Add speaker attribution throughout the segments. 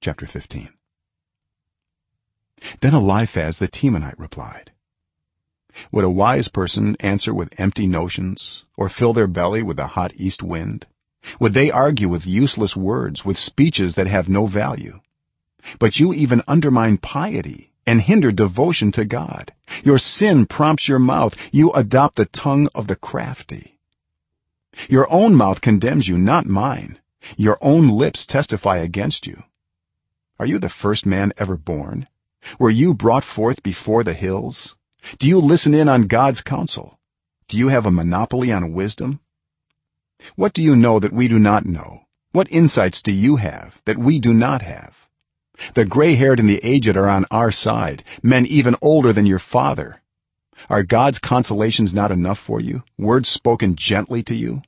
Speaker 1: chapter 15 then eliphaz the temanite replied would a wise person answer with empty notions or fill their belly with the hot east wind? Would they argue with useless words with speeches that have no value? But you even undermine piety and hinder devotion to god. Your sin prompts your mouth. You adopt the tongue of the crafty. Your own mouth condemns you not mine. Your own lips testify against you are you the first man ever born? Were you brought forth before the hills? Do you listen in on god's counsel? Do you have a monopoly on wisdom? What do you know that we do not know? What insights do you have that we do not have? The gray-haired and the aged are on our side men even older than your father. Are god's consolations not enough for you? Words spoken gently to you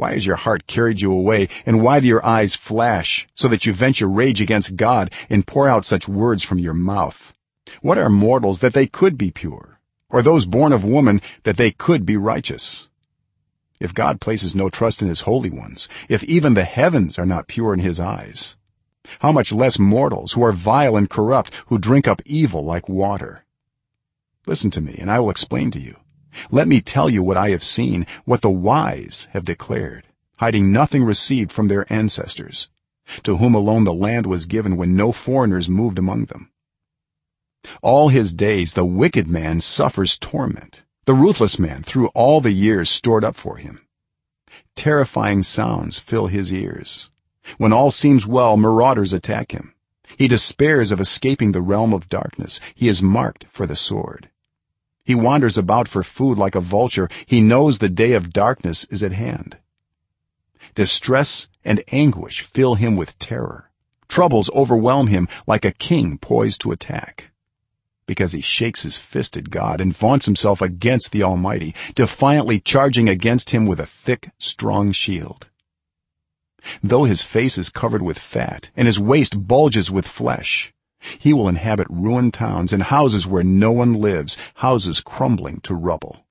Speaker 1: why has your heart carried you away and why do your eyes flash so that you venture rage against god and pour out such words from your mouth? What are mortals that they could be pure or those born of woman that they could be righteous? If god places no trust in his holy ones if even the heavens are not pure in his eyes how much less mortals who are vile and corrupt who drink up evil like water? Listen to me and i will explain to you let me tell you what i have seen what the wise have declared hiding nothing received from their ancestors to whom alone the land was given when no foreigners moved among them. All his days the wicked man suffers torment. The ruthless man through all the years stored up for him. Terrifying sounds fill his ears. When all seems well marauders attack him. He despairs of escaping the realm of darkness. He is marked for the sword he wanders about for food like a vulture. He knows the day of darkness is at hand. Distress and anguish fill him with terror. Troubles overwhelm him like a king poised to attack. Because he shakes his fist at god and vaunts himself against the almighty defiantly charging against him with a thick strong shield. Though his face is covered with fat and his waist bulges with flesh he will inhabit ruined towns and houses where no one lives houses crumbling to rubble.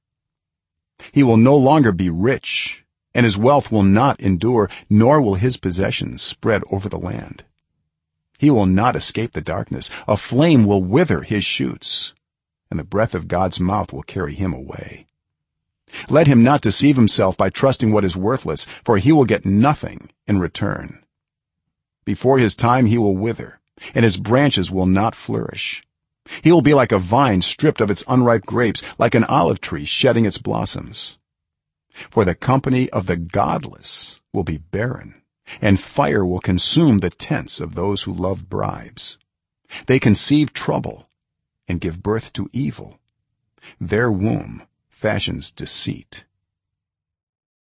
Speaker 1: He will no longer be rich and his wealth will not endure nor will his possessions spread over the land. He will not escape the darkness. A flame will wither his shoots and the breath of god's mouth will carry him away. Let him not deceive himself by trusting what is worthless for he will get nothing in return. Before his time he will wither and his branches will not flourish. He will be like a vine stripped of its unripe grapes like an olive tree shedding its blossoms. For the company of the godless will be barren and fire will consume the tents of those who love bribes. They conceive trouble and give birth to evil. Their womb fashions deceit